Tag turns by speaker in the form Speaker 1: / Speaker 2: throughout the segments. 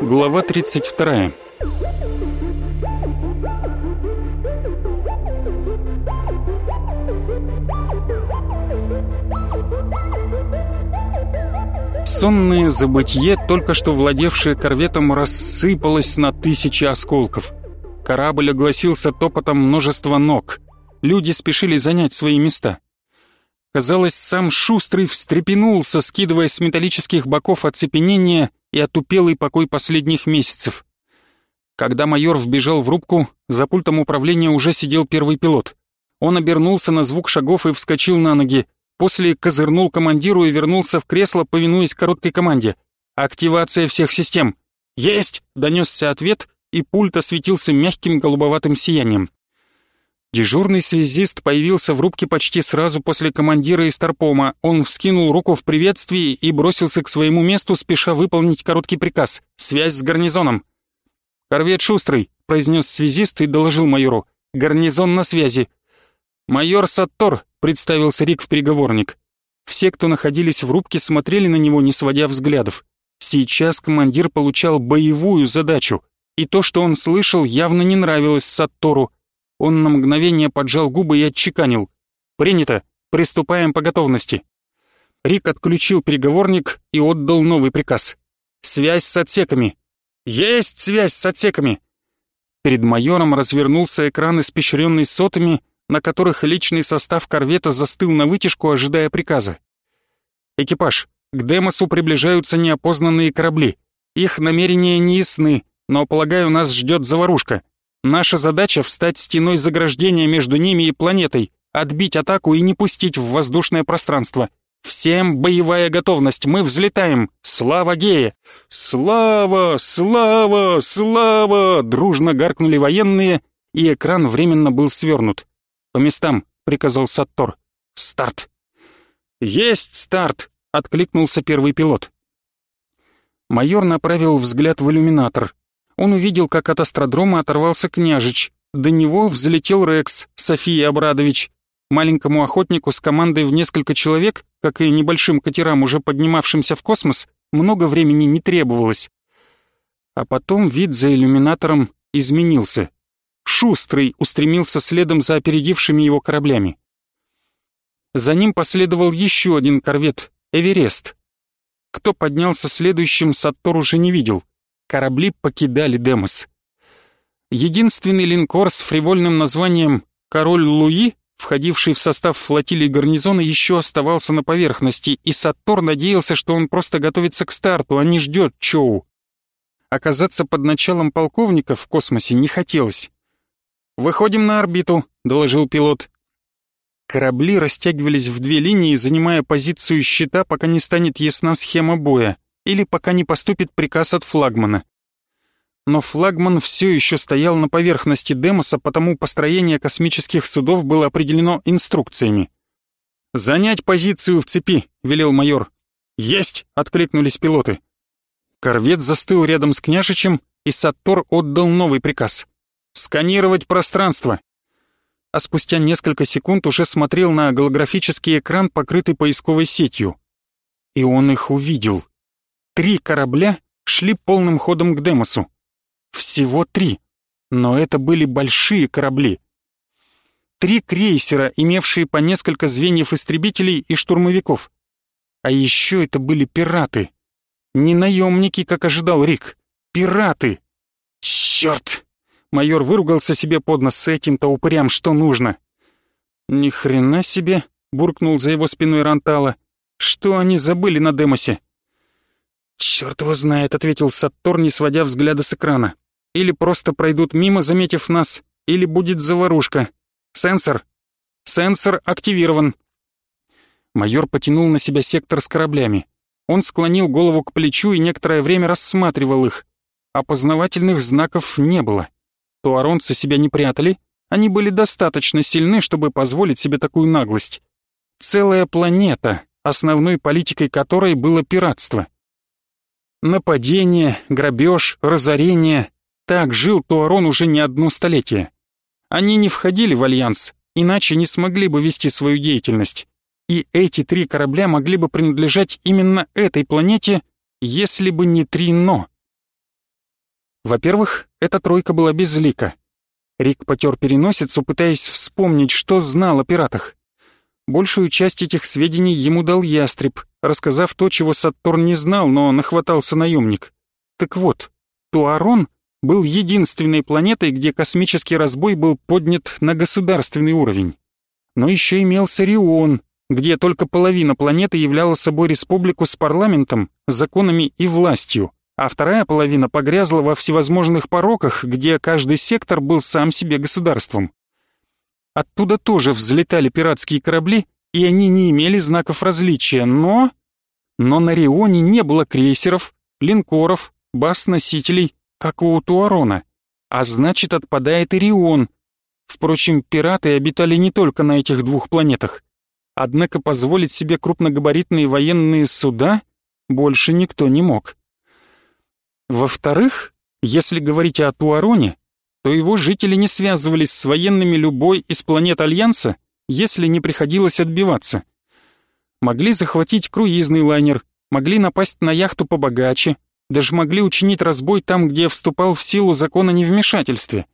Speaker 1: Глава 32. Сонное забытье, только что владевшее корветом, рассыпалось на тысячи осколков. Корабль огласился топотом множества ног. Люди спешили занять свои места. Казалось, сам Шустрый встрепенулся, скидывая с металлических боков оцепенение и отупелый покой последних месяцев. Когда майор вбежал в рубку, за пультом управления уже сидел первый пилот. Он обернулся на звук шагов и вскочил на ноги. После козырнул командиру и вернулся в кресло, повинуясь короткой команде. «Активация всех систем!» «Есть!» — донесся ответ, и пульт осветился мягким голубоватым сиянием. Дежурный связист появился в рубке почти сразу после командира из Старпома. Он вскинул руку в приветствии и бросился к своему месту, спеша выполнить короткий приказ. «Связь с гарнизоном». «Корвет Шустрый», — произнес связист и доложил майору. «Гарнизон на связи». «Майор Саттор», — представился Рик в переговорник. Все, кто находились в рубке, смотрели на него, не сводя взглядов. Сейчас командир получал боевую задачу, и то, что он слышал, явно не нравилось Саттору. Он на мгновение поджал губы и отчеканил. «Принято. Приступаем по готовности». Рик отключил переговорник и отдал новый приказ. «Связь с отсеками». «Есть связь с отсеками!» Перед майором развернулся экран, испещренный сотами, на которых личный состав корвета застыл на вытяжку, ожидая приказа. «Экипаж, к Демосу приближаются неопознанные корабли. Их намерения не ясны, но, полагаю, нас ждет заварушка. Наша задача — встать стеной заграждения между ними и планетой, отбить атаку и не пустить в воздушное пространство. Всем боевая готовность, мы взлетаем! Слава Гея! Слава! Слава! Слава! Дружно гаркнули военные, и экран временно был свернут. «По местам», — приказал Саттор. «Старт!» «Есть старт!» — откликнулся первый пилот. Майор направил взгляд в иллюминатор он увидел, как от астродрома оторвался княжич. До него взлетел Рекс, София Абрадович. Маленькому охотнику с командой в несколько человек, как и небольшим катерам, уже поднимавшимся в космос, много времени не требовалось. А потом вид за иллюминатором изменился. Шустрый устремился следом за опередившими его кораблями. За ним последовал еще один корвет «Эверест». Кто поднялся следующим, Саттор уже не видел — корабли покидали Демос. Единственный линкор с фривольным названием «Король Луи», входивший в состав флотилии гарнизона, еще оставался на поверхности, и Саттор надеялся, что он просто готовится к старту, а не ждет Чоу. Оказаться под началом полковника в космосе не хотелось. «Выходим на орбиту», — доложил пилот. Корабли растягивались в две линии, занимая позицию щита, пока не станет ясна схема боя или пока не поступит приказ от флагмана. Но флагман все еще стоял на поверхности Демоса, потому построение космических судов было определено инструкциями. «Занять позицию в цепи», — велел майор. «Есть!» — откликнулись пилоты. Корвет застыл рядом с княжичем, и Саттор отдал новый приказ. «Сканировать пространство!» А спустя несколько секунд уже смотрел на голографический экран, покрытый поисковой сетью. И он их увидел. Три корабля шли полным ходом к Демосу. Всего три, но это были большие корабли. Три крейсера, имевшие по несколько звеньев истребителей и штурмовиков. А еще это были пираты. Не наемники, как ожидал Рик. Пираты! Черт! Майор выругался себе под нос с этим-то упрям, что нужно. Ни хрена себе, буркнул за его спиной Рантала. Что они забыли на Демосе? «Чёрт его знает», — ответил Саттор, не сводя взгляда с экрана. «Или просто пройдут мимо, заметив нас, или будет заварушка. Сенсор! Сенсор активирован!» Майор потянул на себя сектор с кораблями. Он склонил голову к плечу и некоторое время рассматривал их. Опознавательных знаков не было. Туаронцы себя не прятали, они были достаточно сильны, чтобы позволить себе такую наглость. Целая планета, основной политикой которой было пиратство. Нападение, грабеж, разорение. Так жил Туарон уже не одно столетие. Они не входили в альянс, иначе не смогли бы вести свою деятельность. И эти три корабля могли бы принадлежать именно этой планете, если бы не три «но». Во-первых, эта тройка была безлика. Рик потер переносицу, пытаясь вспомнить, что знал о пиратах. Большую часть этих сведений ему дал ястреб, рассказав то, чего Сатурн не знал, но нахватался наемник. Так вот, Туарон был единственной планетой, где космический разбой был поднят на государственный уровень. Но еще имелся Рион, где только половина планеты являла собой республику с парламентом, законами и властью, а вторая половина погрязла во всевозможных пороках, где каждый сектор был сам себе государством. Оттуда тоже взлетали пиратские корабли, и они не имели знаков различия, но... Но на Рионе не было крейсеров, линкоров, баз-носителей, как у Туарона, а значит отпадает и Рион. Впрочем, пираты обитали не только на этих двух планетах. Однако позволить себе крупногабаритные военные суда больше никто не мог. Во-вторых, если говорить о Туароне, то его жители не связывались с военными любой из планет Альянса, если не приходилось отбиваться. Могли захватить круизный лайнер, могли напасть на яхту побогаче, даже могли учинить разбой там, где вступал в силу закон о невмешательстве.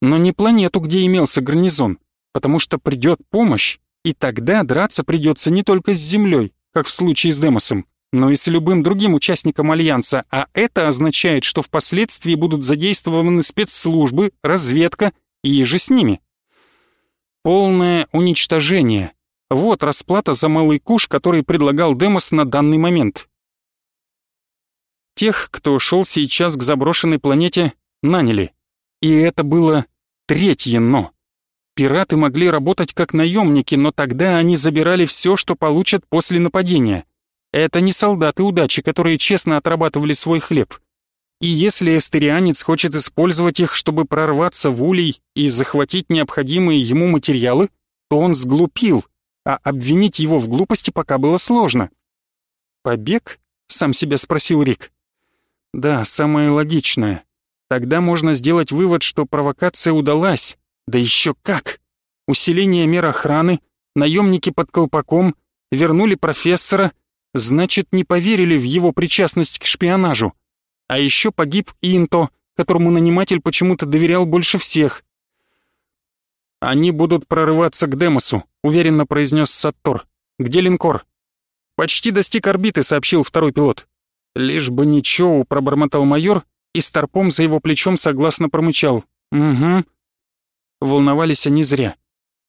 Speaker 1: Но не планету, где имелся гарнизон, потому что придет помощь, и тогда драться придется не только с Землей, как в случае с Демосом, но и с любым другим участником Альянса, а это означает, что впоследствии будут задействованы спецслужбы, разведка и же с ними. Полное уничтожение. Вот расплата за малый куш, который предлагал Демос на данный момент. Тех, кто шел сейчас к заброшенной планете, наняли. И это было третье «но». Пираты могли работать как наемники, но тогда они забирали все, что получат после нападения. Это не солдаты удачи, которые честно отрабатывали свой хлеб. И если эстерианец хочет использовать их, чтобы прорваться в улей и захватить необходимые ему материалы, то он сглупил, а обвинить его в глупости пока было сложно. «Побег?» — сам себя спросил Рик. «Да, самое логичное. Тогда можно сделать вывод, что провокация удалась. Да еще как! Усиление мер охраны, наемники под колпаком, вернули профессора, значит, не поверили в его причастность к шпионажу. А еще погиб Инто, которому наниматель почему-то доверял больше всех. «Они будут прорываться к Демосу», — уверенно произнес Саттор. «Где линкор?» «Почти достиг орбиты», — сообщил второй пилот. «Лишь бы ничего», — пробормотал майор, и старпом за его плечом согласно промычал. «Угу». Волновались они зря.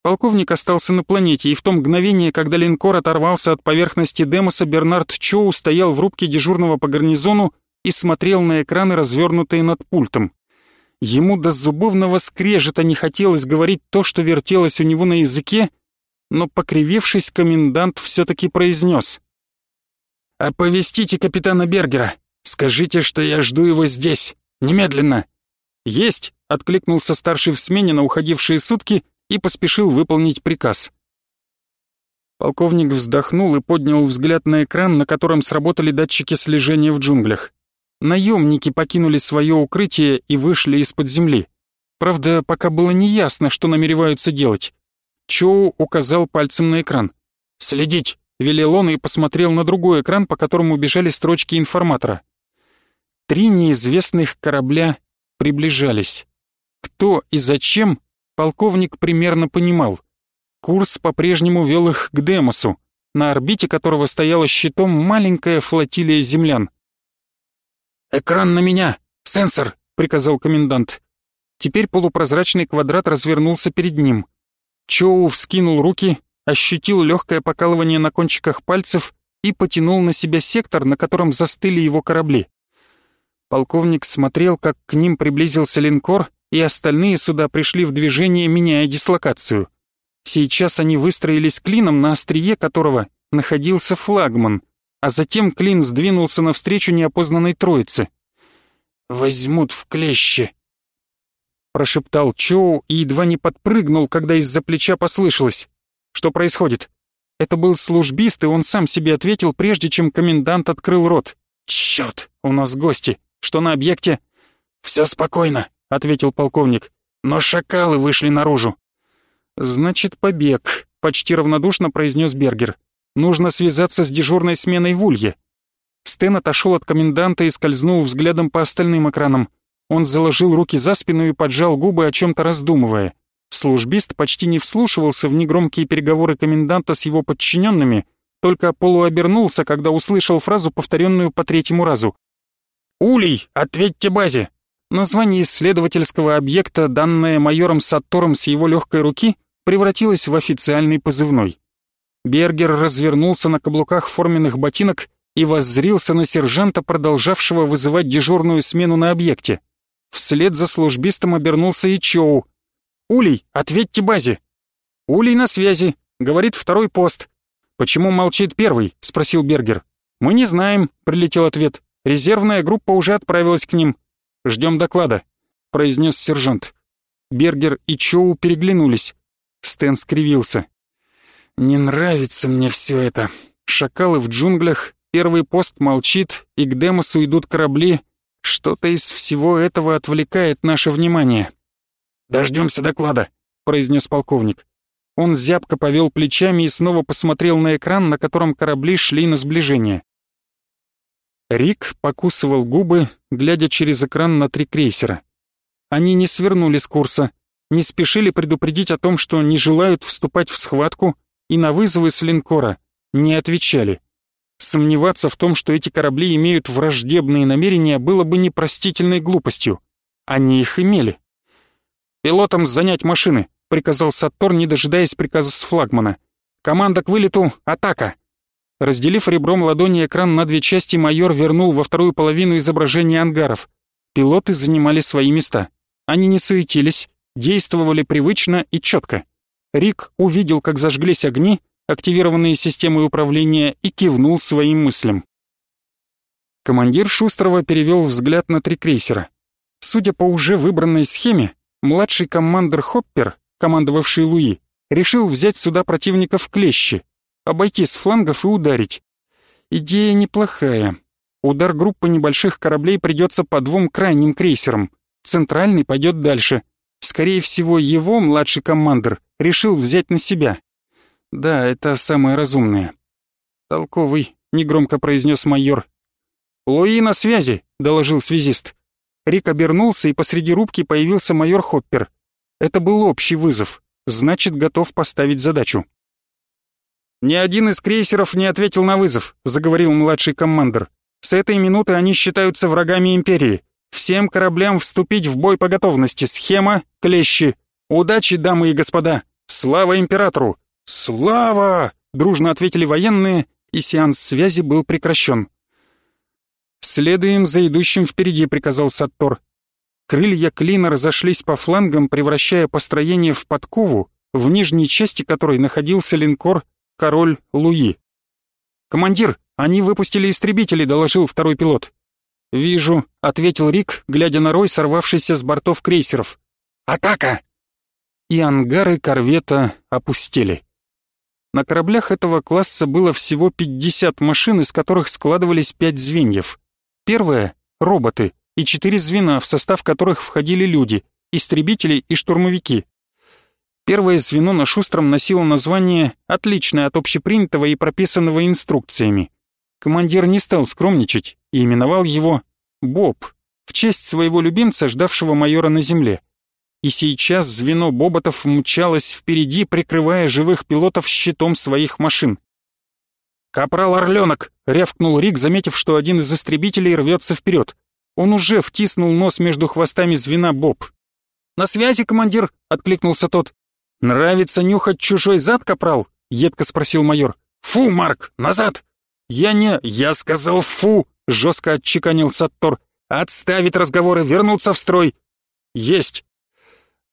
Speaker 1: Полковник остался на планете, и в то мгновение, когда линкор оторвался от поверхности Демоса, Бернард Чоу стоял в рубке дежурного по гарнизону и смотрел на экраны, развернутые над пультом. Ему до зубовного скрежета не хотелось говорить то, что вертелось у него на языке, но, покривившись, комендант все-таки произнес. «Оповестите капитана Бергера. Скажите, что я жду его здесь. Немедленно». «Есть!» — откликнулся старший в смене на уходившие сутки и поспешил выполнить приказ. Полковник вздохнул и поднял взгляд на экран, на котором сработали датчики слежения в джунглях. Наемники покинули свое укрытие и вышли из-под земли. Правда, пока было неясно, что намереваются делать. Чоу указал пальцем на экран. «Следить!» — велел он и посмотрел на другой экран, по которому бежали строчки информатора. Три неизвестных корабля приближались. Кто и зачем полковник примерно понимал. Курс по-прежнему вел их к Демосу, на орбите которого стояла щитом маленькая флотилия землян. «Экран на меня! Сенсор!» — приказал комендант. Теперь полупрозрачный квадрат развернулся перед ним. Чоу вскинул руки, ощутил легкое покалывание на кончиках пальцев и потянул на себя сектор, на котором застыли его корабли. Полковник смотрел, как к ним приблизился линкор, и остальные суда пришли в движение, меняя дислокацию. Сейчас они выстроились клином, на острие которого находился флагман, а затем клин сдвинулся навстречу неопознанной троице. «Возьмут в клещи», — прошептал Чоу и едва не подпрыгнул, когда из-за плеча послышалось. «Что происходит?» Это был службист, и он сам себе ответил, прежде чем комендант открыл рот. «Чёрт, у нас гости. Что на объекте?» «Всё спокойно ответил полковник. «Но шакалы вышли наружу». «Значит, побег», — почти равнодушно произнес Бергер. «Нужно связаться с дежурной сменой в Улье». Стэн отошел от коменданта и скользнул взглядом по остальным экранам. Он заложил руки за спину и поджал губы, о чем-то раздумывая. Службист почти не вслушивался в негромкие переговоры коменданта с его подчиненными, только полуобернулся, когда услышал фразу, повторенную по третьему разу. «Улей, ответьте базе!» Название исследовательского объекта, данное майором Саттором с его легкой руки, превратилось в официальный позывной. Бергер развернулся на каблуках форменных ботинок и воззрился на сержанта, продолжавшего вызывать дежурную смену на объекте. Вслед за службистом обернулся и Чоу. «Улей, ответьте базе!» «Улей на связи», — говорит второй пост. «Почему молчит первый?» — спросил Бергер. «Мы не знаем», — прилетел ответ. «Резервная группа уже отправилась к ним. Ждем доклада», — произнес сержант. Бергер и Чоу переглянулись. Стэн скривился. «Не нравится мне все это. Шакалы в джунглях, первый пост молчит, и к Демосу идут корабли. Что-то из всего этого отвлекает наше внимание». «Дождемся доклада», — произнес полковник. Он зябко повел плечами и снова посмотрел на экран, на котором корабли шли на сближение. Рик покусывал губы, глядя через экран на три крейсера. Они не свернули с курса, не спешили предупредить о том, что не желают вступать в схватку, и на вызовы с линкора не отвечали. Сомневаться в том, что эти корабли имеют враждебные намерения, было бы непростительной глупостью. Они их имели. «Пилотам занять машины», — приказал Саттор, не дожидаясь приказа с флагмана. «Команда к вылету — атака!» Разделив ребром ладони экран на две части, майор вернул во вторую половину изображения ангаров. Пилоты занимали свои места. Они не суетились, действовали привычно и четко. Рик увидел, как зажглись огни, активированные системой управления, и кивнул своим мыслям. Командир Шустрова перевел взгляд на три крейсера. Судя по уже выбранной схеме, младший командир Хоппер, командовавший Луи, решил взять сюда противника в клещи, обойти с флангов и ударить. Идея неплохая. Удар группы небольших кораблей придется по двум крайним крейсерам. Центральный пойдет дальше. Скорее всего, его младший командир решил взять на себя. Да, это самое разумное. «Толковый», — негромко произнес майор. «Луи на связи», — доложил связист. Рик обернулся, и посреди рубки появился майор Хоппер. Это был общий вызов, значит, готов поставить задачу. «Ни один из крейсеров не ответил на вызов», — заговорил младший командир. «С этой минуты они считаются врагами Империи. Всем кораблям вступить в бой по готовности. Схема, клещи. Удачи, дамы и господа. Слава Императору!» «Слава!» — дружно ответили военные, и сеанс связи был прекращен. «Следуем за идущим впереди», — приказал Саттор. Крылья клина разошлись по флангам, превращая построение в подкову, в нижней части которой находился линкор «Король Луи». «Командир, они выпустили истребители», — доложил второй пилот. «Вижу», — ответил Рик, глядя на рой, сорвавшийся с бортов крейсеров. «Атака!» И ангары корвета опустели. На кораблях этого класса было всего 50 машин, из которых складывались пять звеньев. Первое — роботы и четыре звена, в состав которых входили люди, истребители и штурмовики. Первое звено на Шустром носило название, отличное от общепринятого и прописанного инструкциями. Командир не стал скромничать и именовал его «Боб», в честь своего любимца, ждавшего майора на земле. И сейчас звено боботов мчалось впереди, прикрывая живых пилотов щитом своих машин. «Капрал Орленок!» — рявкнул Рик, заметив, что один из истребителей рвется вперед. Он уже втиснул нос между хвостами звена Боб. «На связи, командир!» — откликнулся тот. «Нравится нюхать чужой зад, капрал?» — едко спросил майор. «Фу, Марк, назад!» «Я не...» «Я сказал фу!» — жестко отчеканил Саттор. «Отставить разговоры, вернуться в строй!» «Есть!»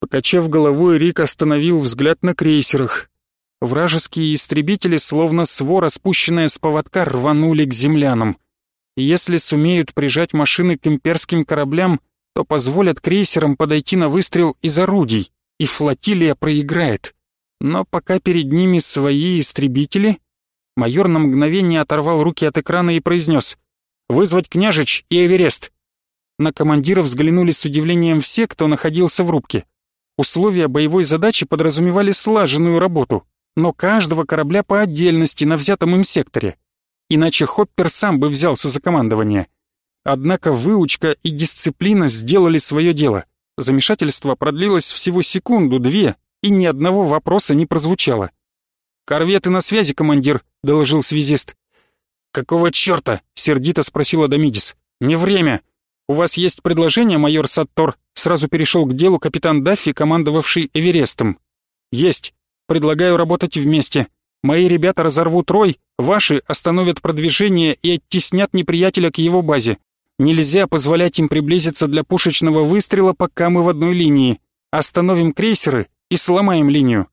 Speaker 1: Покачав головой, Рик остановил взгляд на крейсерах. Вражеские истребители, словно свора, спущенная с поводка, рванули к землянам. Если сумеют прижать машины к имперским кораблям, то позволят крейсерам подойти на выстрел из орудий, и флотилия проиграет. Но пока перед ними свои истребители, майор на мгновение оторвал руки от экрана и произнес «Вызвать княжич и Эверест». На командира взглянули с удивлением все, кто находился в рубке. Условия боевой задачи подразумевали слаженную работу, но каждого корабля по отдельности на взятом им секторе. Иначе Хоппер сам бы взялся за командование. Однако выучка и дисциплина сделали свое дело. Замешательство продлилось всего секунду-две, и ни одного вопроса не прозвучало. «Корветы на связи, командир», — доложил связист. «Какого чёрта?» — сердито спросил Адамидис. «Не время. У вас есть предложение, майор Саттор?» Сразу перешел к делу капитан Даффи, командовавший Эверестом. «Есть. Предлагаю работать вместе. Мои ребята разорвут рой, ваши остановят продвижение и оттеснят неприятеля к его базе. Нельзя позволять им приблизиться для пушечного выстрела, пока мы в одной линии. Остановим крейсеры и сломаем линию».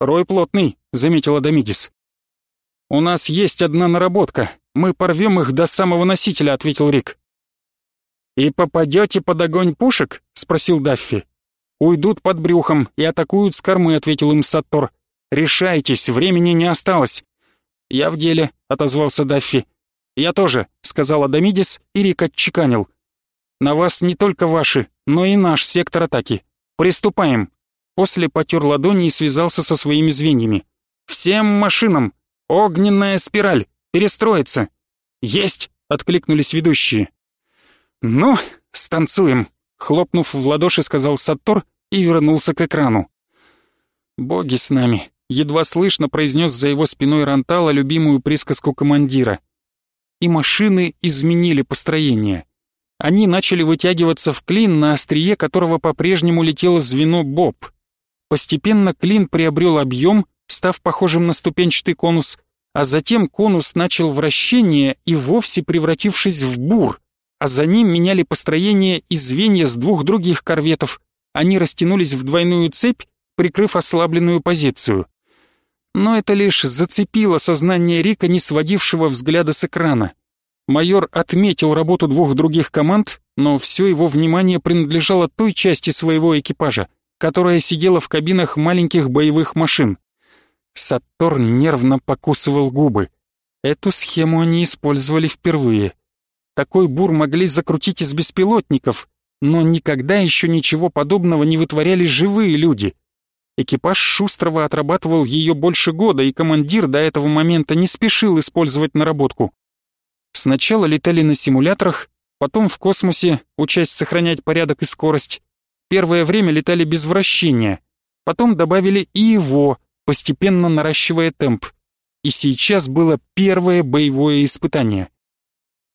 Speaker 1: «Рой плотный», — заметил Адамидис. «У нас есть одна наработка. Мы порвем их до самого носителя», — ответил Рик. «И попадете под огонь пушек?» — спросил Даффи. «Уйдут под брюхом и атакуют с кормы», — ответил им Саттор. «Решайтесь, времени не осталось». «Я в деле», — отозвался Даффи. «Я тоже», — сказал Адамидис, и Рик отчеканил. «На вас не только ваши, но и наш сектор атаки. Приступаем». После потер ладони и связался со своими звеньями. «Всем машинам! Огненная спираль! Перестроиться!» «Есть!» — откликнулись ведущие. «Ну, станцуем!» — хлопнув в ладоши, сказал Саттор и вернулся к экрану. «Боги с нами!» — едва слышно произнес за его спиной Рантала любимую присказку командира. И машины изменили построение. Они начали вытягиваться в клин, на острие которого по-прежнему летело звено Боб. Постепенно клин приобрел объем, став похожим на ступенчатый конус, а затем конус начал вращение и вовсе превратившись в бур, а за ним меняли построение и звенья с двух других корветов. Они растянулись в двойную цепь, прикрыв ослабленную позицию. Но это лишь зацепило сознание Рика, не сводившего взгляда с экрана. Майор отметил работу двух других команд, но все его внимание принадлежало той части своего экипажа, которая сидела в кабинах маленьких боевых машин. Саттор нервно покусывал губы. Эту схему они использовали впервые. Такой бур могли закрутить из беспилотников, но никогда еще ничего подобного не вытворяли живые люди. Экипаж Шустрого отрабатывал ее больше года, и командир до этого момента не спешил использовать наработку. Сначала летали на симуляторах, потом в космосе, учась сохранять порядок и скорость. Первое время летали без вращения, потом добавили и его, постепенно наращивая темп. И сейчас было первое боевое испытание.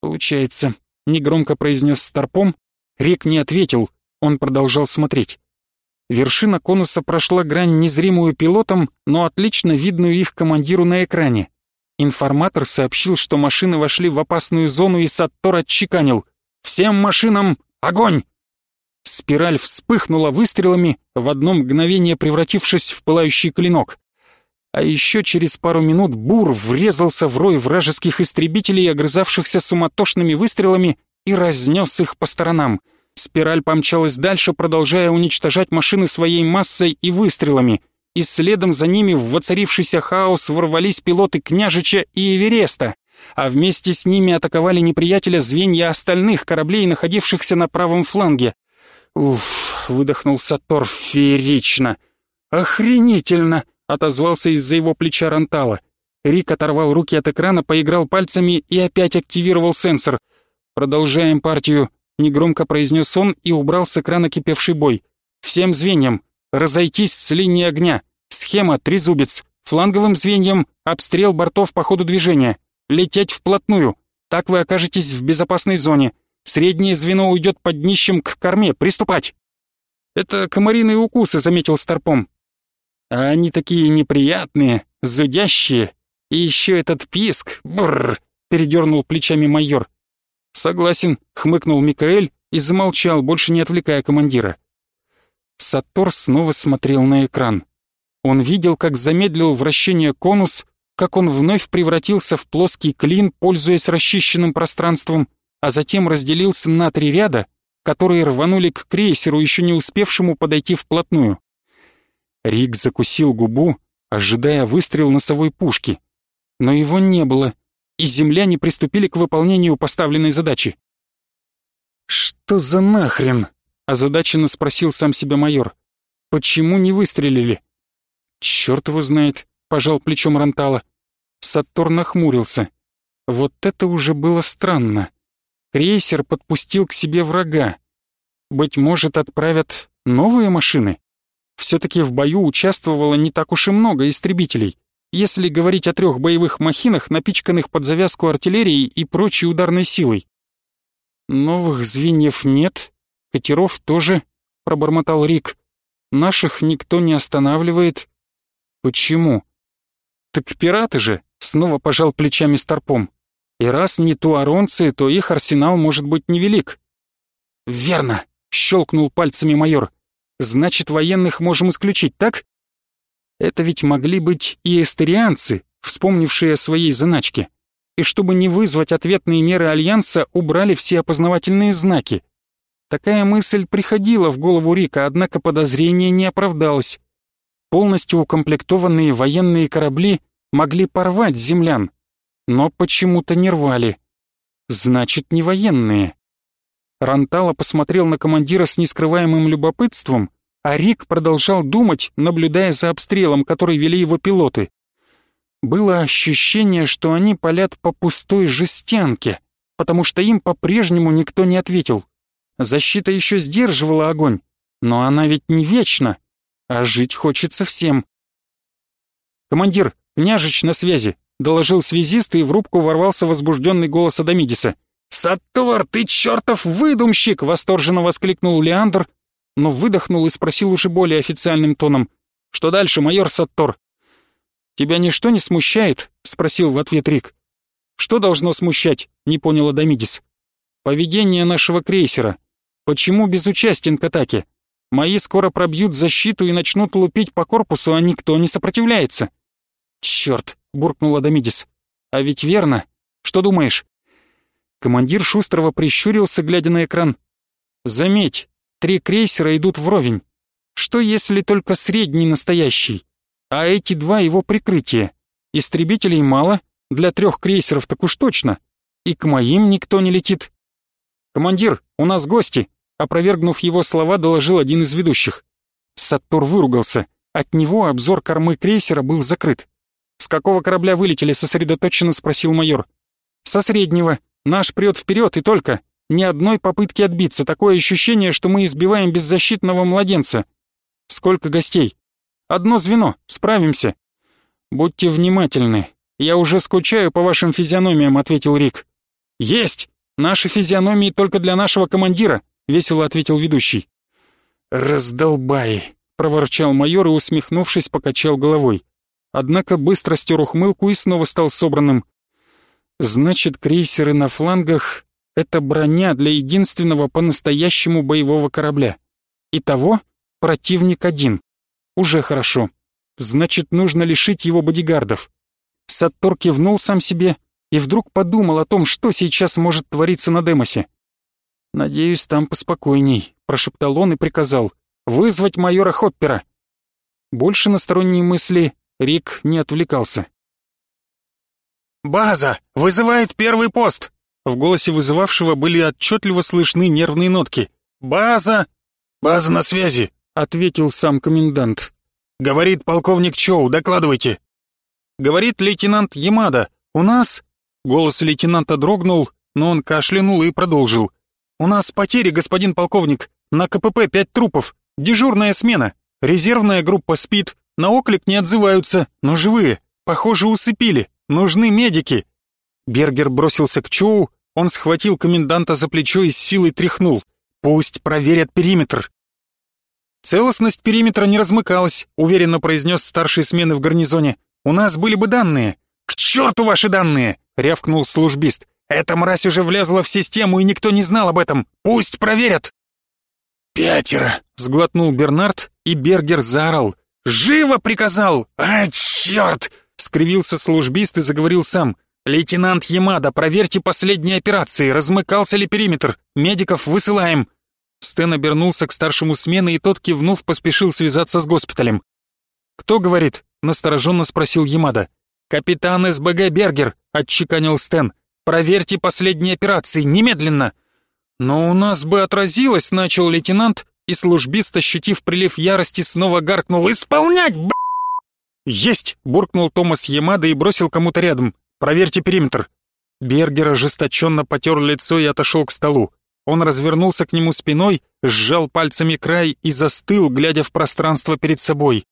Speaker 1: «Получается», — негромко произнес Старпом. Рек не ответил, он продолжал смотреть. Вершина конуса прошла грань незримую пилотом, но отлично видную их командиру на экране. Информатор сообщил, что машины вошли в опасную зону, и Саттор отчеканил. «Всем машинам огонь!» Спираль вспыхнула выстрелами, в одно мгновение превратившись в пылающий клинок а еще через пару минут Бур врезался в рой вражеских истребителей, огрызавшихся суматошными выстрелами, и разнес их по сторонам. Спираль помчалась дальше, продолжая уничтожать машины своей массой и выстрелами, и следом за ними в воцарившийся хаос ворвались пилоты Княжича и Эвереста, а вместе с ними атаковали неприятеля звенья остальных кораблей, находившихся на правом фланге. «Уф», — выдохнул Сатор феерично. «Охренительно!» отозвался из-за его плеча Рантала. Рик оторвал руки от экрана, поиграл пальцами и опять активировал сенсор. «Продолжаем партию», — негромко произнес он и убрал с экрана кипевший бой. «Всем звеньям разойтись с линии огня. Схема трезубец. Фланговым звеньям обстрел бортов по ходу движения. Лететь вплотную. Так вы окажетесь в безопасной зоне. Среднее звено уйдет под днищем к корме. Приступать!» «Это комариные укусы», — заметил Старпом. А они такие неприятные, зудящие. И еще этот писк, бррр, передернул плечами майор. Согласен, хмыкнул Микаэль и замолчал, больше не отвлекая командира. Сатор снова смотрел на экран. Он видел, как замедлил вращение конус, как он вновь превратился в плоский клин, пользуясь расчищенным пространством, а затем разделился на три ряда, которые рванули к крейсеру, еще не успевшему подойти вплотную. Рик закусил губу, ожидая выстрел носовой пушки. Но его не было, и земляне приступили к выполнению поставленной задачи. «Что за нахрен?» — озадаченно спросил сам себя майор. Почему не выстрелили? Черт его знает, пожал плечом Рантала. Саттор нахмурился. Вот это уже было странно. Крейсер подпустил к себе врага. Быть может, отправят новые машины? Все-таки в бою участвовало не так уж и много истребителей. Если говорить о трех боевых махинах, напичканных под завязку артиллерией и прочей ударной силой. Новых звеньев нет, катеров тоже, пробормотал Рик. Наших никто не останавливает. Почему? Так пираты же, снова пожал плечами Старпом. И раз не туаронцы, то их арсенал может быть невелик. Верно, щелкнул пальцами майор. Значит, военных можем исключить, так? Это ведь могли быть и эстерианцы, вспомнившие о своей заначке. И чтобы не вызвать ответные меры Альянса, убрали все опознавательные знаки. Такая мысль приходила в голову Рика, однако подозрение не оправдалось. Полностью укомплектованные военные корабли могли порвать землян, но почему-то не рвали. Значит, не военные. Рантала посмотрел на командира с нескрываемым любопытством, а Рик продолжал думать, наблюдая за обстрелом, который вели его пилоты. Было ощущение, что они палят по пустой жестянке, потому что им по-прежнему никто не ответил. Защита еще сдерживала огонь, но она ведь не вечна, а жить хочется всем. «Командир, княжич на связи», — доложил связист, и в рубку ворвался возбужденный голос Адамидиса. «Саттор, ты чертов выдумщик!» — восторженно воскликнул Леандр, но выдохнул и спросил уже более официальным тоном. «Что дальше, майор Саттор?» «Тебя ничто не смущает?» — спросил в ответ Рик. «Что должно смущать?» — не понял Адамидис. «Поведение нашего крейсера. Почему безучастен к атаке? Мои скоро пробьют защиту и начнут лупить по корпусу, а никто не сопротивляется. Черт, буркнул Адамидис. А ведь верно. Что думаешь? Командир Шустрова прищурился, глядя на экран. Заметь, три крейсера идут вровень. Что если только средний настоящий? А эти два его прикрытия. Истребителей мало, для трех крейсеров так уж точно. И к моим никто не летит. «Командир, у нас гости!» Опровергнув его слова, доложил один из ведущих. Саттор выругался. От него обзор кормы крейсера был закрыт. «С какого корабля вылетели?» — сосредоточенно спросил майор. «Со среднего. Наш прет вперед и только. Ни одной попытки отбиться. Такое ощущение, что мы избиваем беззащитного младенца. Сколько гостей? Одно звено. Справимся». «Будьте внимательны. Я уже скучаю по вашим физиономиям», — ответил Рик. «Есть! Наши физиономии только для нашего командира. — весело ответил ведущий. «Раздолбай!» — проворчал майор и, усмехнувшись, покачал головой. Однако быстро стер ухмылку и снова стал собранным. «Значит, крейсеры на флангах — это броня для единственного по-настоящему боевого корабля. Итого противник один. Уже хорошо. Значит, нужно лишить его бодигардов». Саттор кивнул сам себе и вдруг подумал о том, что сейчас может твориться на Демосе. «Надеюсь, там поспокойней», — прошептал он и приказал. «Вызвать майора Хоппера». Больше на сторонние мысли Рик не отвлекался.
Speaker 2: «База! Вызывает первый пост!» В голосе вызывавшего были отчетливо слышны нервные нотки. «База! База на связи!» — ответил сам комендант. «Говорит полковник Чоу, докладывайте!» «Говорит лейтенант Ямада, у нас...» Голос лейтенанта дрогнул, но он кашлянул и продолжил. «У нас потери, господин полковник. На КПП пять трупов. Дежурная смена. Резервная группа спит. На оклик не отзываются, но живые. Похоже, усыпили. Нужны медики». Бергер бросился к Чоу. Он схватил коменданта за плечо и с силой тряхнул. «Пусть проверят периметр». «Целостность периметра не размыкалась», — уверенно произнес старший смены в гарнизоне. «У нас были бы данные». «К черту ваши данные!» — рявкнул службист. Эта мразь уже влезла в систему, и никто не знал об этом. Пусть проверят!» «Пятеро!» — сглотнул Бернард, и Бергер заорал. «Живо приказал! А, черт!» — скривился службист и заговорил сам. «Лейтенант Ямада, проверьте последние операции, размыкался ли периметр, медиков высылаем!» Стэн обернулся к старшему смены, и тот, кивнув, поспешил связаться с госпиталем. «Кто говорит?» — настороженно спросил Ямада. «Капитан СБГ Бергер», — отчеканил Стэн. Проверьте последние операции, немедленно!» «Но у нас бы отразилось», — начал лейтенант,
Speaker 1: и службист, ощутив прилив ярости, снова гаркнул «Исполнять, б***!» «Есть!» — буркнул Томас Ямада и бросил кому-то рядом. «Проверьте периметр». Бергер ожесточенно потер лицо и отошел к столу. Он развернулся к нему спиной, сжал пальцами край и застыл, глядя в пространство перед собой.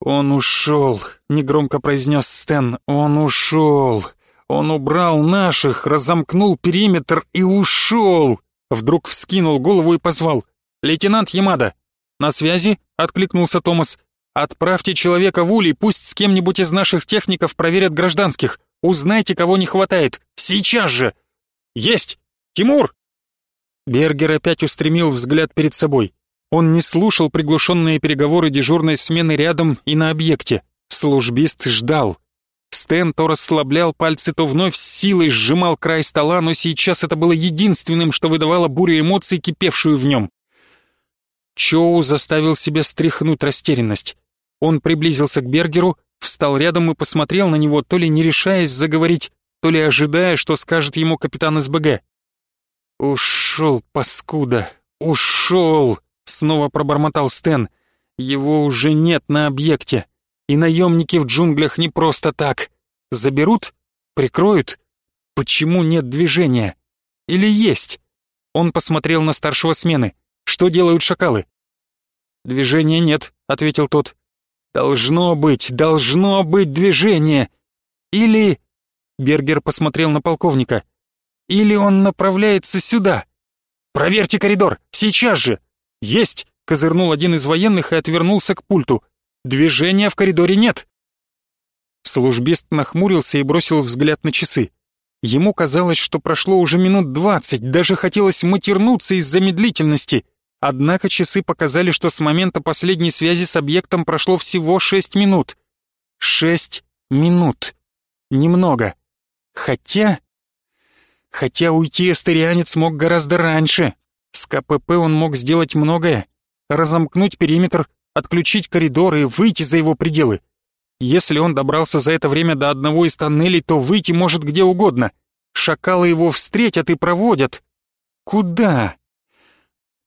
Speaker 1: «Он ушел», — негромко произнес Стэн. «Он ушел. Он убрал наших, разомкнул периметр и ушел». Вдруг вскинул голову и позвал. «Лейтенант Ямада!» «На связи?» — откликнулся Томас. «Отправьте человека в улей, пусть с кем-нибудь из наших техников проверят гражданских. Узнайте, кого не хватает. Сейчас же!» «Есть! Тимур!» Бергер опять устремил взгляд перед собой. Он не слушал приглушенные переговоры дежурной смены рядом и на объекте. Службист ждал. Стэн то расслаблял пальцы, то вновь с силой сжимал край стола, но сейчас это было единственным, что выдавало бурю эмоций, кипевшую в нем. Чоу заставил себя стряхнуть растерянность. Он приблизился к Бергеру, встал рядом и посмотрел на него, то ли не решаясь заговорить, то ли ожидая, что скажет ему капитан СБГ. «Ушел, паскуда, ушел!» Снова пробормотал Стэн. Его уже нет на объекте. И наемники в джунглях не просто так. Заберут? Прикроют? Почему нет движения? Или есть? Он посмотрел на старшего смены. Что делают шакалы? Движения нет, ответил тот. Должно быть, должно быть движение. Или... Бергер посмотрел на полковника. Или он направляется сюда. Проверьте коридор, сейчас же. «Есть!» — козырнул один из военных и отвернулся к пульту. «Движения в коридоре нет!» Службист нахмурился и бросил взгляд на часы. Ему казалось, что прошло уже минут двадцать, даже хотелось матернуться из-за медлительности. Однако часы показали, что с момента последней связи с объектом прошло всего шесть минут. Шесть минут. Немного. Хотя... Хотя уйти эстерианец мог гораздо раньше. С КПП он мог сделать многое. Разомкнуть периметр, отключить коридор и выйти за его пределы. Если он добрался за это время до одного из тоннелей, то выйти может где угодно. Шакалы его встретят и проводят. Куда?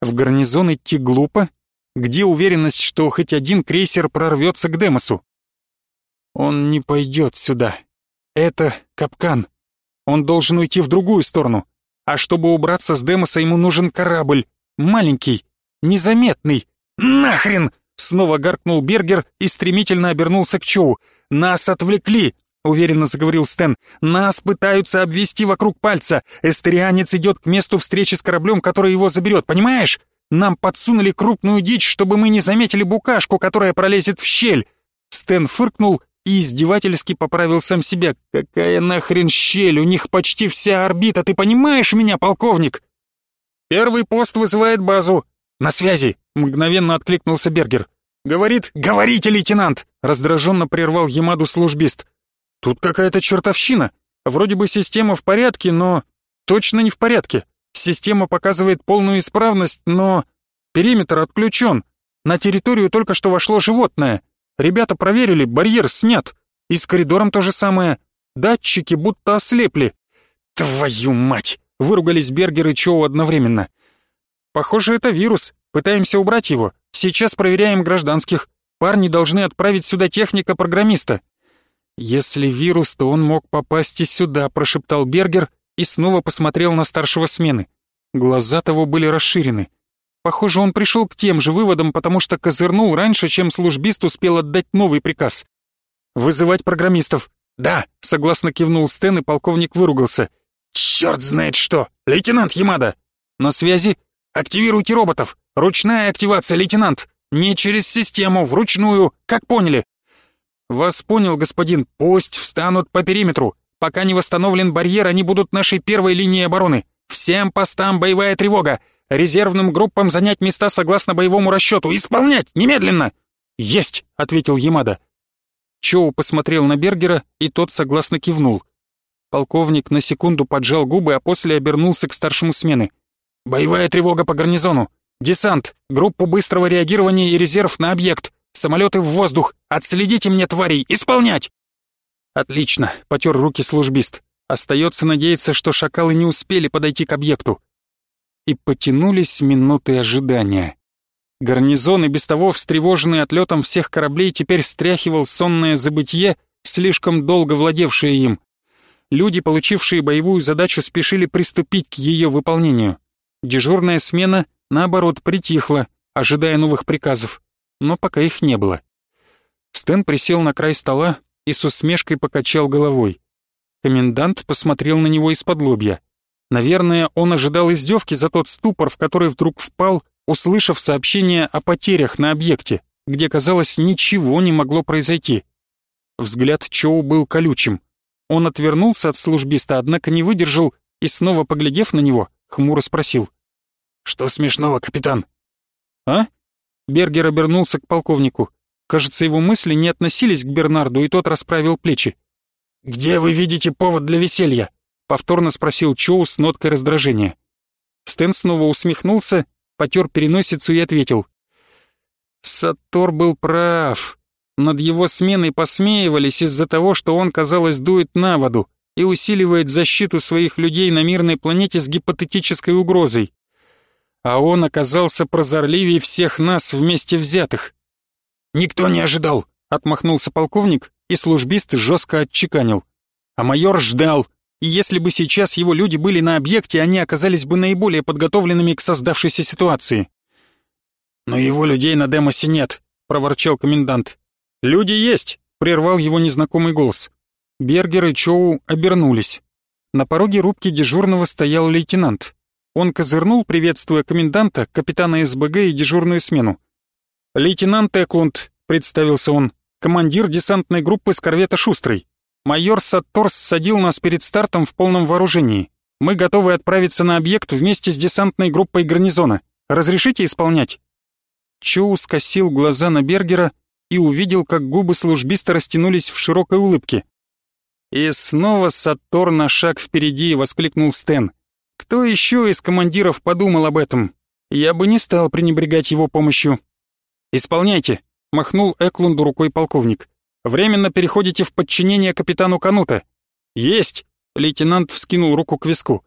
Speaker 1: В гарнизон идти глупо. Где уверенность, что хоть один крейсер прорвется к Демосу? Он не пойдет сюда. Это капкан. Он должен уйти в другую сторону. А чтобы убраться с Демоса, ему нужен корабль. Маленький, незаметный. «Нахрен!» — снова гаркнул Бергер и стремительно обернулся к Чоу. «Нас отвлекли!» — уверенно заговорил Стэн. «Нас пытаются обвести вокруг пальца. Эстерианец идет к месту встречи с кораблем, который его заберет, понимаешь? Нам подсунули крупную дичь, чтобы мы не заметили букашку, которая пролезет в щель». Стэн фыркнул и издевательски поправил сам себя. «Какая нахрен щель? У них почти вся орбита, ты понимаешь меня, полковник?» «Первый пост вызывает базу. На связи!» — мгновенно откликнулся Бергер. «Говорит, говорите, лейтенант!» — раздраженно прервал Ямаду службист. «Тут какая-то чертовщина. Вроде бы система в порядке, но... Точно не в порядке. Система показывает полную исправность, но... Периметр отключен. На территорию только что вошло животное. Ребята проверили, барьер снят. И с коридором то же самое. Датчики будто ослепли. Твою мать! Выругались Бергер и Чоу одновременно. Похоже, это вирус. Пытаемся убрать его. Сейчас проверяем гражданских. Парни должны отправить сюда техника-программиста. Если вирус, то он мог попасть и сюда, прошептал Бергер и снова посмотрел на старшего смены. Глаза того были расширены. Похоже, он пришел к тем же выводам, потому что козырнул раньше, чем службист успел отдать новый приказ. «Вызывать программистов». «Да», — согласно кивнул Стэн, и полковник выругался. «Черт знает что! Лейтенант Ямада!» «На связи?» «Активируйте роботов! Ручная активация, лейтенант! Не через систему, вручную, как поняли?» «Вас понял, господин. Пусть встанут по периметру. Пока не восстановлен барьер, они будут нашей первой линией обороны. Всем постам боевая тревога. Резервным группам занять места согласно боевому расчету. Исполнять! Немедленно!» «Есть!» — ответил Ямада. Чоу посмотрел на Бергера, и тот согласно кивнул. Полковник на секунду поджал губы, а после обернулся к старшему смены. «Боевая тревога по гарнизону! Десант! Группу быстрого реагирования и резерв на объект! Самолеты в воздух! Отследите мне тварей! Исполнять!» «Отлично!» — потер руки службист. Остается надеяться, что шакалы не успели подойти к объекту и потянулись минуты ожидания. Гарнизон и без того встревоженный отлетом всех кораблей теперь стряхивал сонное забытье, слишком долго владевшее им. Люди, получившие боевую задачу, спешили приступить к ее выполнению. Дежурная смена, наоборот, притихла, ожидая новых приказов, но пока их не было. Стэн присел на край стола и с усмешкой покачал головой. Комендант посмотрел на него из-под лобья. Наверное, он ожидал издевки за тот ступор, в который вдруг впал, услышав сообщение о потерях на объекте, где, казалось, ничего не могло произойти. Взгляд Чоу был колючим. Он отвернулся от службиста, однако не выдержал и, снова поглядев на него, хмуро спросил. «Что смешного, капитан?» «А?» Бергер обернулся к полковнику. Кажется, его мысли не относились к Бернарду, и тот расправил плечи. «Где вы видите повод для веселья?» — повторно спросил Чоу с ноткой раздражения. Стэн снова усмехнулся, потер переносицу и ответил. Сатор был прав. Над его сменой посмеивались из-за того, что он, казалось, дует на воду и усиливает защиту своих людей на мирной планете с гипотетической угрозой. А он оказался прозорливее всех нас вместе взятых. «Никто не ожидал», — отмахнулся полковник и службист жестко отчеканил. А майор ждал, и если бы сейчас его люди были на объекте, они оказались бы наиболее подготовленными к создавшейся ситуации. «Но его людей на Демосе нет», — проворчал комендант. «Люди есть», — прервал его незнакомый голос. Бергер и Чоу обернулись. На пороге рубки дежурного стоял лейтенант. Он козырнул, приветствуя коменданта, капитана СБГ и дежурную смену. «Лейтенант Эклунд», — представился он, командир десантной группы с корвета «Шустрый». Майор Сатторс садил нас перед стартом в полном вооружении. Мы готовы отправиться на объект вместе с десантной группой гарнизона. Разрешите исполнять?» Чоу скосил глаза на Бергера и увидел, как губы службиста растянулись в широкой улыбке. «И снова Саттор на шаг впереди!» — воскликнул Стэн. «Кто еще из командиров подумал об этом? Я бы не стал пренебрегать его помощью». «Исполняйте!» махнул Эклунду рукой полковник. «Временно переходите в подчинение капитану Канута». «Есть!» — лейтенант вскинул руку к виску.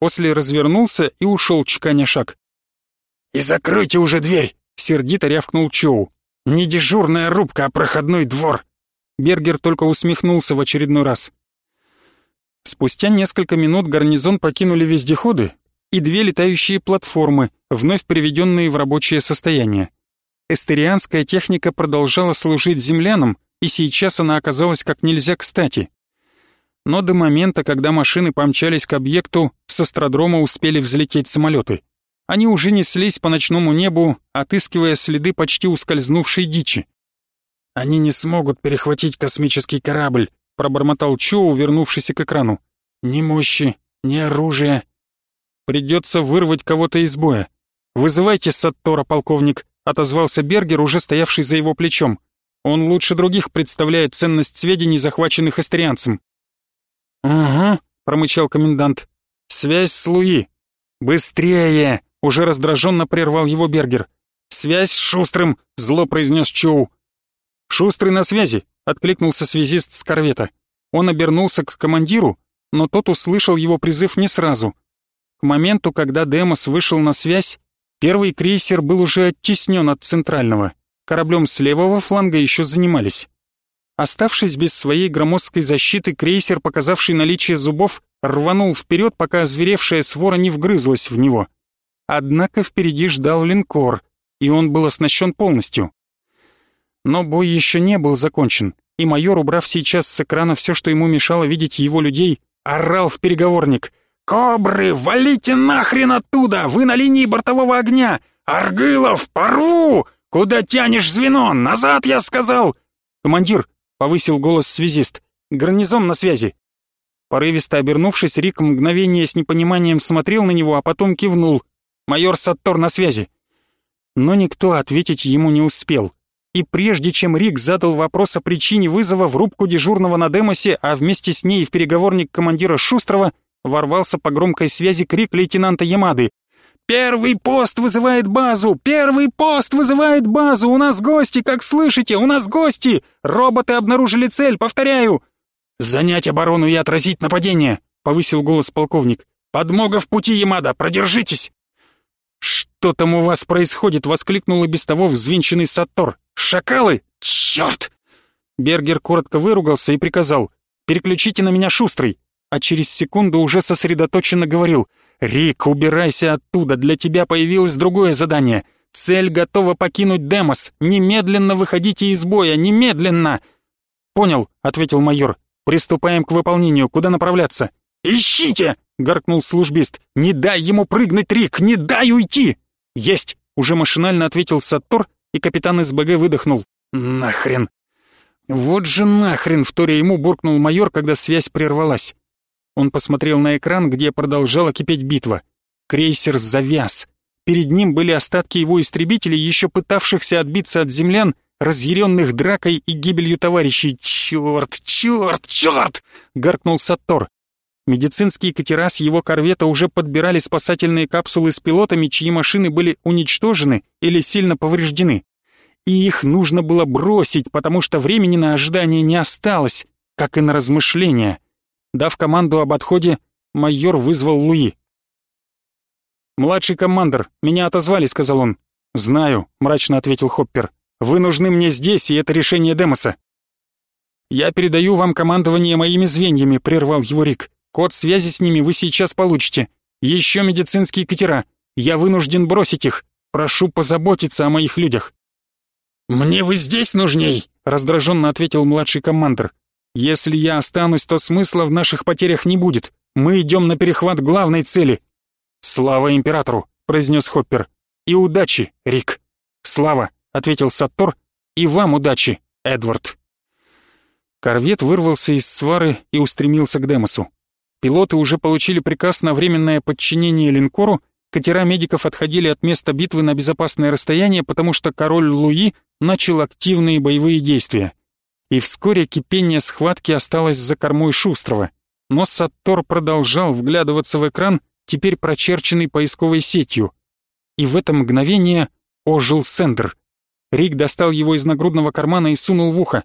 Speaker 1: После развернулся и ушел, чеканя шаг. «И закройте уже дверь!» — сердито рявкнул Чоу. «Не дежурная рубка, а проходной двор!» Бергер только усмехнулся в очередной раз. Спустя несколько минут гарнизон покинули вездеходы и две летающие платформы, вновь приведенные в рабочее состояние. Эстерианская техника продолжала служить землянам, и сейчас она оказалась как нельзя кстати. Но до момента, когда машины помчались к объекту, с астродрома успели взлететь самолеты. Они уже неслись по ночному небу, отыскивая следы почти ускользнувшей дичи. «Они не смогут перехватить космический корабль», пробормотал Чоу, вернувшийся к экрану. «Ни мощи, ни оружия. Придется вырвать кого-то из боя. Вызывайте Саттора, полковник отозвался Бергер, уже стоявший за его плечом. Он лучше других представляет ценность сведений, захваченных астерианцем. «Ага», — промычал комендант. «Связь с Луи». «Быстрее!» — уже раздраженно прервал его Бергер. «Связь с Шустрым!» — зло произнес Чоу. «Шустрый на связи!» — откликнулся связист с корвета. Он обернулся к командиру, но тот услышал его призыв не сразу. К моменту, когда Демос вышел на связь, Первый крейсер был уже оттеснен от центрального. Кораблем с левого фланга еще занимались. Оставшись без своей громоздкой защиты, крейсер, показавший наличие зубов, рванул вперед, пока озверевшая свора не вгрызлась в него. Однако впереди ждал линкор, и он был оснащен полностью. Но бой еще не был закончен, и майор, убрав сейчас с экрана все, что ему мешало видеть его людей, орал в переговорник. «Кобры, валите нахрен оттуда! Вы на линии бортового огня! Аргылов, порву! Куда тянешь звено? Назад, я сказал!» «Командир!» — повысил голос связист. «Гарнизон на связи!» Порывисто обернувшись, Рик мгновение с непониманием смотрел на него, а потом кивнул. «Майор Саттор на связи!» Но никто ответить ему не успел. И прежде чем Рик задал вопрос о причине вызова в рубку дежурного на Демосе, а вместе с ней в переговорник командира Шустрова, ворвался по громкой связи крик лейтенанта Ямады. «Первый пост вызывает базу! Первый пост вызывает базу! У нас гости, как слышите, у нас гости! Роботы обнаружили цель, повторяю!» «Занять оборону и отразить нападение!» — повысил голос полковник. «Подмога в пути, Ямада, продержитесь!» «Что там у вас происходит?» — воскликнул и без того взвинченный Саттор. «Шакалы? Черт!» Бергер коротко выругался и приказал. «Переключите на меня шустрый!» А через секунду уже сосредоточенно говорил. «Рик, убирайся оттуда, для тебя появилось другое задание. Цель готова покинуть Демос. Немедленно выходите из боя, немедленно!» «Понял», — ответил майор. «Приступаем к выполнению. Куда направляться?» «Ищите!» — гаркнул службист. «Не дай ему прыгнуть, Рик! Не дай уйти!» «Есть!» — уже машинально ответил Саттор, и капитан СБГ выдохнул. «Нахрен!» «Вот же нахрен!» — вторя ему буркнул майор, когда связь прервалась. Он посмотрел на экран, где продолжала кипеть битва. Крейсер завяз. Перед ним были остатки его истребителей, еще пытавшихся отбиться от землян, разъяренных дракой и гибелью товарищей. «Черт, черт, черт!» — гаркнул Саттор. Медицинские катера с его корвета уже подбирали спасательные капсулы с пилотами, чьи машины были уничтожены или сильно повреждены. И их нужно было бросить, потому что времени на ожидание не осталось, как и на размышления. Дав команду об отходе, майор вызвал Луи. «Младший командир, меня отозвали», — сказал он. «Знаю», — мрачно ответил Хоппер. «Вы нужны мне здесь, и это решение Демоса». «Я передаю вам командование моими звеньями», — прервал его Рик. Код связи с ними вы сейчас получите. Еще медицинские катера. Я вынужден бросить их. Прошу позаботиться о моих людях». «Мне вы здесь нужней», — раздраженно ответил младший командир. «Если я останусь, то смысла в наших потерях не будет. Мы идем на перехват главной цели». «Слава императору», — произнес Хоппер. «И удачи, Рик». «Слава», — ответил Саттор. «И вам удачи, Эдвард». Корвет вырвался из свары и устремился к Демосу. Пилоты уже получили приказ на временное подчинение линкору, катера медиков отходили от места битвы на безопасное расстояние, потому что король Луи начал активные боевые действия. И вскоре кипение схватки осталось за кормой Шустрого. Но Саттор продолжал вглядываться в экран, теперь прочерченный поисковой сетью. И в это мгновение ожил Сендер. Рик достал его из нагрудного кармана и сунул в ухо.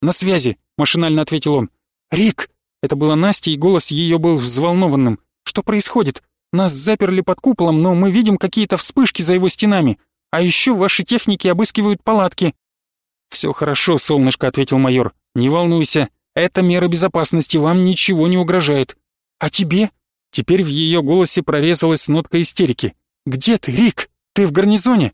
Speaker 1: «На связи», — машинально ответил он. «Рик!» Это была Настя, и голос ее был взволнованным. «Что происходит? Нас заперли под куполом, но мы видим какие-то вспышки за его стенами. А еще ваши техники обыскивают палатки». «Все хорошо, солнышко», — ответил майор. «Не волнуйся. Это мера безопасности, вам ничего не угрожает». «А тебе?» Теперь в ее голосе прорезалась нотка истерики. «Где ты, Рик? Ты в гарнизоне?»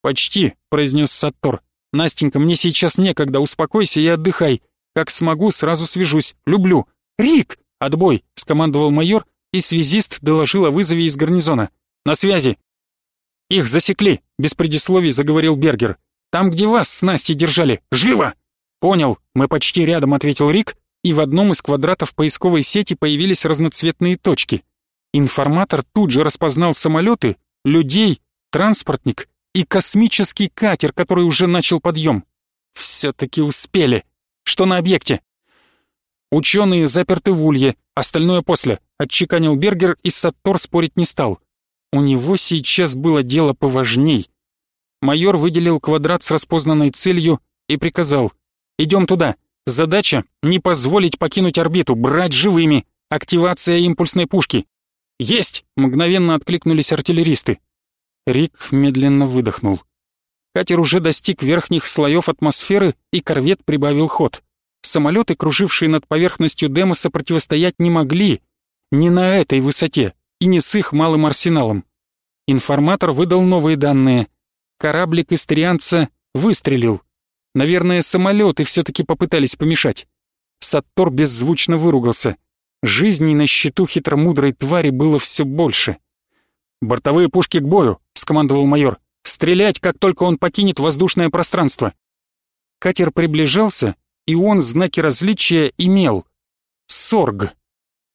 Speaker 1: «Почти», — произнес Саттор. «Настенька, мне сейчас некогда, успокойся и отдыхай. Как смогу, сразу свяжусь. Люблю. «Рик!» «Отбой!» — скомандовал майор, и связист доложил о вызове из гарнизона. «На связи!» «Их засекли!» — без предисловий заговорил Бергер. «Там, где вас с Настей держали! Живо!» «Понял, мы почти рядом», — ответил Рик, и в одном из квадратов поисковой сети появились разноцветные точки. Информатор тут же распознал самолеты, людей, транспортник и космический катер, который уже начал подъем. Все-таки успели. Что на объекте? Ученые заперты в улье, остальное после», — отчеканил Бергер, и Саттор спорить не стал. У него сейчас было дело поважней. Майор выделил квадрат с распознанной целью и приказал. «Идем туда. Задача — не позволить покинуть орбиту, брать живыми. Активация импульсной пушки». «Есть!» — мгновенно откликнулись артиллеристы. Рик медленно выдохнул. Катер уже достиг верхних слоев атмосферы, и корвет прибавил ход. Самолеты, кружившие над поверхностью Демоса, противостоять не могли. Не на этой высоте и не с их малым арсеналом. Информатор выдал новые данные. Кораблик истрианца выстрелил. Наверное, самолеты все-таки попытались помешать. Саттор беззвучно выругался. Жизней на счету хитромудрой твари было все больше. «Бортовые пушки к бою», — скомандовал майор. «Стрелять, как только он покинет воздушное пространство». Катер приближался, и он знаки различия имел. Сорг.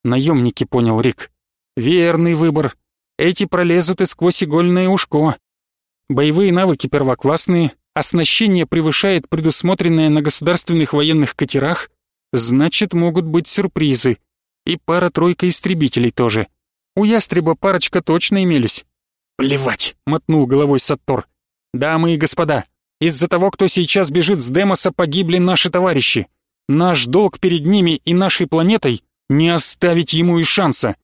Speaker 1: Наемники, понял Рик. Верный выбор. Эти пролезут и сквозь игольное ушко. Боевые навыки первоклассные, оснащение превышает предусмотренное на государственных военных катерах, значит, могут быть сюрпризы. И пара-тройка истребителей тоже. У ястреба парочка точно имелись. «Плевать!» — мотнул головой Саттор. «Дамы и господа, из-за того, кто сейчас бежит с Демоса, погибли наши товарищи. Наш долг перед ними и нашей планетой — не оставить ему и шанса.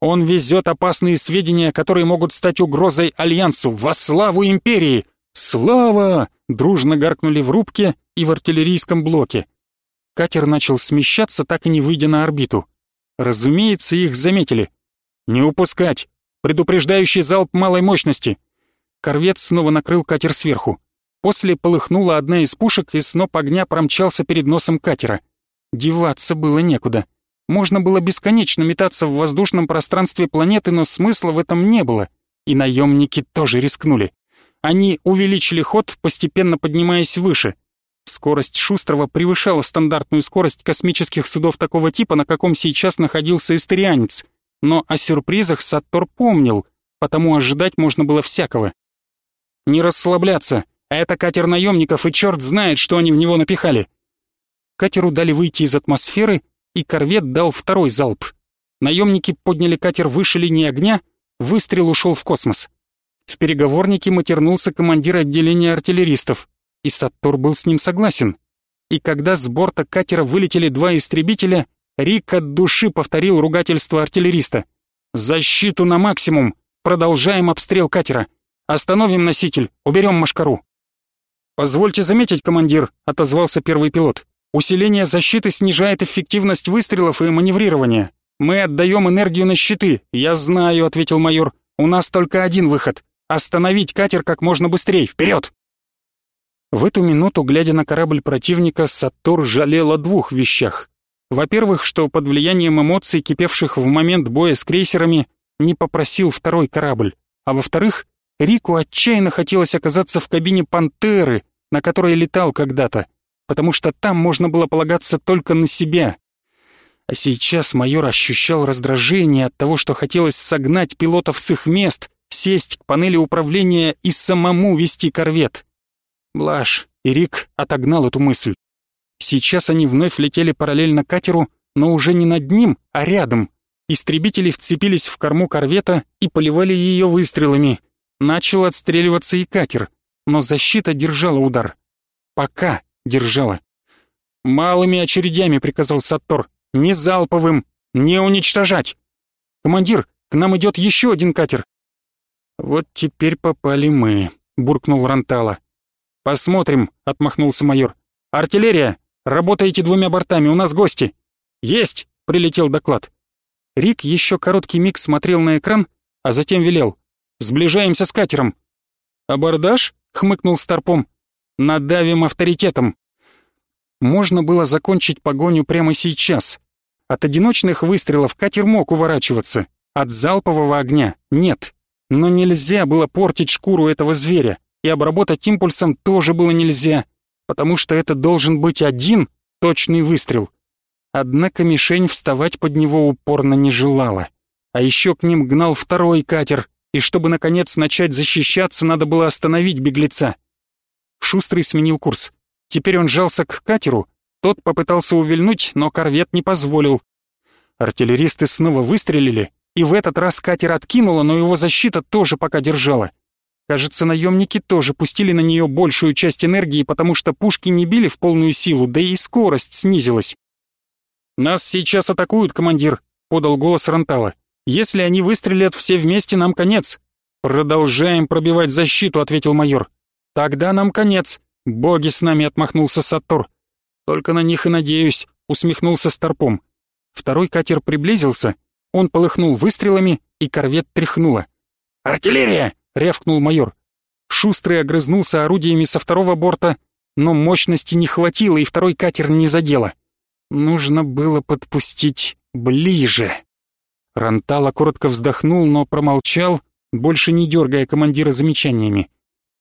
Speaker 1: Он везет опасные сведения, которые могут стать угрозой Альянсу во славу Империи. Слава! Дружно гаркнули в рубке и в артиллерийском блоке. Катер начал смещаться, так и не выйдя на орбиту. Разумеется, их заметили. «Не упускать! Предупреждающий залп малой мощности!» Корвет снова накрыл катер сверху. После полыхнула одна из пушек, и сноп огня промчался перед носом катера. Деваться было некуда. Можно было бесконечно метаться в воздушном пространстве планеты, но смысла в этом не было. И наемники тоже рискнули. Они увеличили ход, постепенно поднимаясь выше. Скорость Шустрого превышала стандартную скорость космических судов такого типа, на каком сейчас находился эстерианец. Но о сюрпризах Саттор помнил, потому ожидать можно было всякого. «Не расслабляться, это катер наемников, и черт знает, что они в него напихали!» Катеру дали выйти из атмосферы, и корвет дал второй залп. Наемники подняли катер выше линии огня, выстрел ушел в космос. В переговорнике матернулся командир отделения артиллеристов, и Саттор был с ним согласен. И когда с борта катера вылетели два истребителя, Рик от души повторил ругательство артиллериста. «Защиту на максимум! Продолжаем обстрел катера! Остановим носитель, уберем машкару!» «Позвольте заметить, командир», — отозвался первый пилот. «Усиление защиты снижает эффективность выстрелов и маневрирования. Мы отдаем энергию на щиты. Я знаю», — ответил майор. «У нас только один выход. Остановить катер как можно быстрее. Вперед!» В эту минуту, глядя на корабль противника, Сатур жалел о двух вещах. Во-первых, что под влиянием эмоций, кипевших в момент боя с крейсерами, не попросил второй корабль. А во-вторых, Рику отчаянно хотелось оказаться в кабине «Пантеры», на которой летал когда-то, потому что там можно было полагаться только на себя. А сейчас майор ощущал раздражение от того, что хотелось согнать пилотов с их мест, сесть к панели управления и самому вести корвет. Блаш, и Рик отогнал эту мысль. Сейчас они вновь летели параллельно катеру, но уже не над ним, а рядом. Истребители вцепились в корму корвета и поливали ее выстрелами. Начал отстреливаться и катер, но защита держала удар. Пока держала. «Малыми очередями», — приказал Саттор. «Не залповым, не уничтожать!» «Командир, к нам идет еще один катер!» «Вот теперь попали мы», — буркнул Рантала. «Посмотрим», — отмахнулся майор. «Артиллерия! Работаете двумя бортами, у нас гости!» «Есть!» — прилетел доклад. Рик еще короткий миг смотрел на экран, а затем велел. «Сближаемся с катером!» «Абордаж?» — хмыкнул Старпом. «Надавим авторитетом!» Можно было закончить погоню прямо сейчас. От одиночных выстрелов катер мог уворачиваться, от залпового огня — нет. Но нельзя было портить шкуру этого зверя и обработать импульсом тоже было нельзя, потому что это должен быть один точный выстрел. Однако мишень вставать под него упорно не желала. А еще к ним гнал второй катер, и чтобы наконец начать защищаться, надо было остановить беглеца. Шустрый сменил курс. Теперь он жался к катеру, тот попытался увильнуть, но корвет не позволил. Артиллеристы снова выстрелили, и в этот раз катер откинуло, но его защита тоже пока держала. Кажется, наемники тоже пустили на нее большую часть энергии, потому что пушки не били в полную силу, да и скорость снизилась. «Нас сейчас атакуют, командир», — подал голос Рантала. «Если они выстрелят все вместе, нам конец». «Продолжаем пробивать защиту», — ответил майор. «Тогда нам конец. Боги с нами», — отмахнулся Саттор. «Только на них и надеюсь», — усмехнулся Старпом. Второй катер приблизился, он полыхнул выстрелами, и корвет тряхнуло. «Артиллерия!» — рявкнул майор. Шустрый огрызнулся орудиями со второго борта, но мощности не хватило, и второй катер не задело. Нужно было подпустить ближе. Рантала коротко вздохнул, но промолчал, больше не дергая командира замечаниями.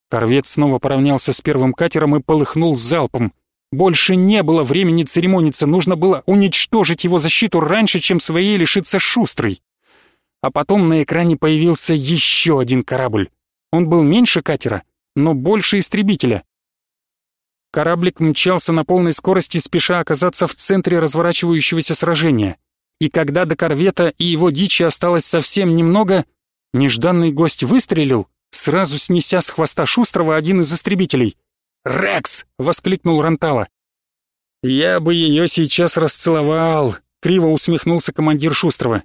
Speaker 1: Корвет снова поравнялся с первым катером и полыхнул залпом. Больше не было времени церемониться, нужно было уничтожить его защиту раньше, чем своей лишится Шустрый а потом на экране появился еще один корабль. Он был меньше катера, но больше истребителя. Кораблик мчался на полной скорости, спеша оказаться в центре разворачивающегося сражения. И когда до корвета и его дичи осталось совсем немного, нежданный гость выстрелил, сразу снеся с хвоста Шустрого один из истребителей. «Рекс!» — воскликнул Рантала. «Я бы ее сейчас расцеловал», — криво усмехнулся командир Шустрого.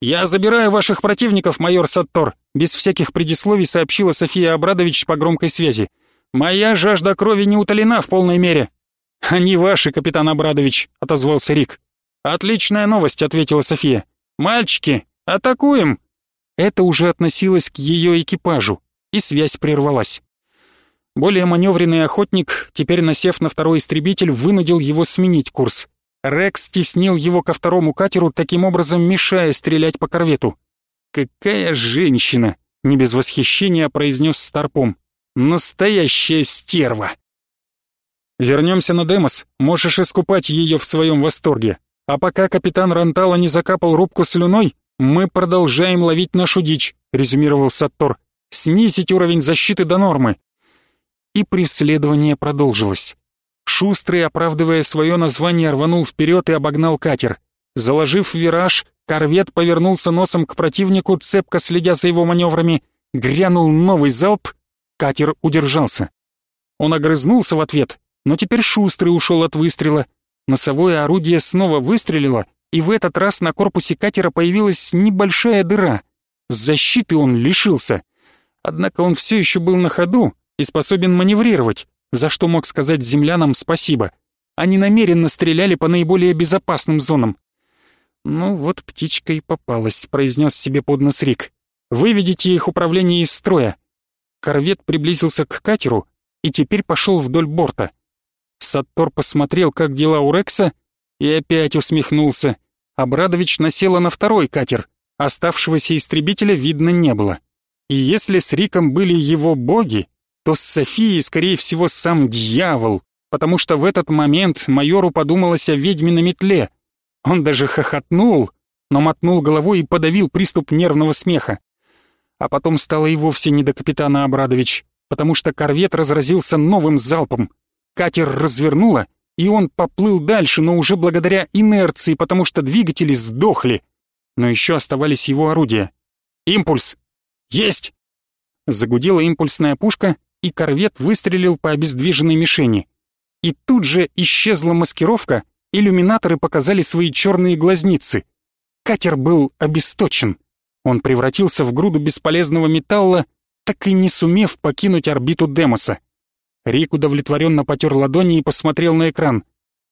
Speaker 1: «Я забираю ваших противников, майор Саттор», без всяких предисловий сообщила София Абрадович по громкой связи. «Моя жажда крови не утолена в полной мере». «Они ваши, капитан Абрадович», — отозвался Рик. «Отличная новость», — ответила София. «Мальчики, атакуем!» Это уже относилось к ее экипажу, и связь прервалась. Более маневренный охотник, теперь насев на второй истребитель, вынудил его сменить курс. Рекс теснил его ко второму катеру, таким образом мешая стрелять по корвету. «Какая женщина!» — не без восхищения произнес Старпом. «Настоящая стерва!» «Вернемся на Демос, можешь искупать ее в своем восторге. А пока капитан Рантала не закапал рубку слюной, мы продолжаем ловить нашу дичь», — резюмировал Саттор. «Снизить уровень защиты до нормы». И преследование продолжилось. Шустрый, оправдывая свое название, рванул вперед и обогнал катер. Заложив вираж, корвет повернулся носом к противнику, цепко следя за его маневрами. Грянул новый залп, катер удержался. Он огрызнулся в ответ, но теперь Шустрый ушел от выстрела. Носовое орудие снова выстрелило, и в этот раз на корпусе катера появилась небольшая дыра. Защиты он лишился. Однако он все еще был на ходу и способен маневрировать за что мог сказать землянам спасибо. Они намеренно стреляли по наиболее безопасным зонам. «Ну вот птичка и попалась», — произнес себе под нос Рик. «Выведите их управление из строя». Корвет приблизился к катеру и теперь пошел вдоль борта. Саттор посмотрел, как дела у Рекса, и опять усмехнулся. Абрадович насела на второй катер, оставшегося истребителя видно не было. И если с Риком были его боги, то с Софией, скорее всего, сам дьявол, потому что в этот момент майору подумалось о ведьме на метле. Он даже хохотнул, но мотнул головой и подавил приступ нервного смеха. А потом стало и вовсе не до капитана Абрадович, потому что корвет разразился новым залпом. Катер развернуло, и он поплыл дальше, но уже благодаря инерции, потому что двигатели сдохли. Но еще оставались его орудия. «Импульс!» «Есть!» Загудела импульсная пушка, и корвет выстрелил по обездвиженной мишени. И тут же исчезла маскировка, иллюминаторы показали свои черные глазницы. Катер был обесточен. Он превратился в груду бесполезного металла, так и не сумев покинуть орбиту Демоса. Рик удовлетворенно потер ладони и посмотрел на экран.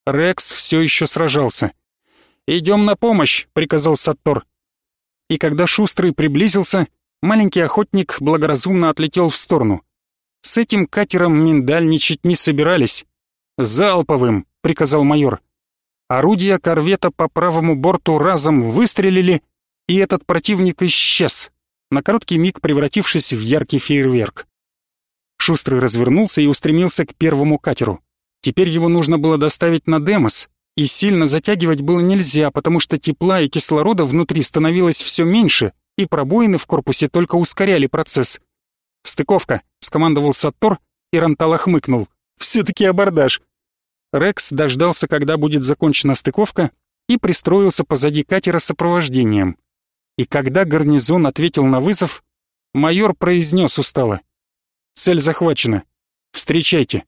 Speaker 1: Рекс все еще сражался. «Идем на помощь», — приказал Саттор. И когда Шустрый приблизился, маленький охотник благоразумно отлетел в сторону. С этим катером миндальничать не собирались. «Залповым!» — приказал майор. Орудия корвета по правому борту разом выстрелили, и этот противник исчез, на короткий миг превратившись в яркий фейерверк. Шустрый развернулся и устремился к первому катеру. Теперь его нужно было доставить на Демос, и сильно затягивать было нельзя, потому что тепла и кислорода внутри становилось все меньше, и пробоины в корпусе только ускоряли процесс. «Стыковка», — скомандовал Саттор, и Рантала хмыкнул. «Все-таки абордаж». Рекс дождался, когда будет закончена стыковка, и пристроился позади катера сопровождением. И когда гарнизон ответил на вызов, майор произнес устало. «Цель захвачена. Встречайте».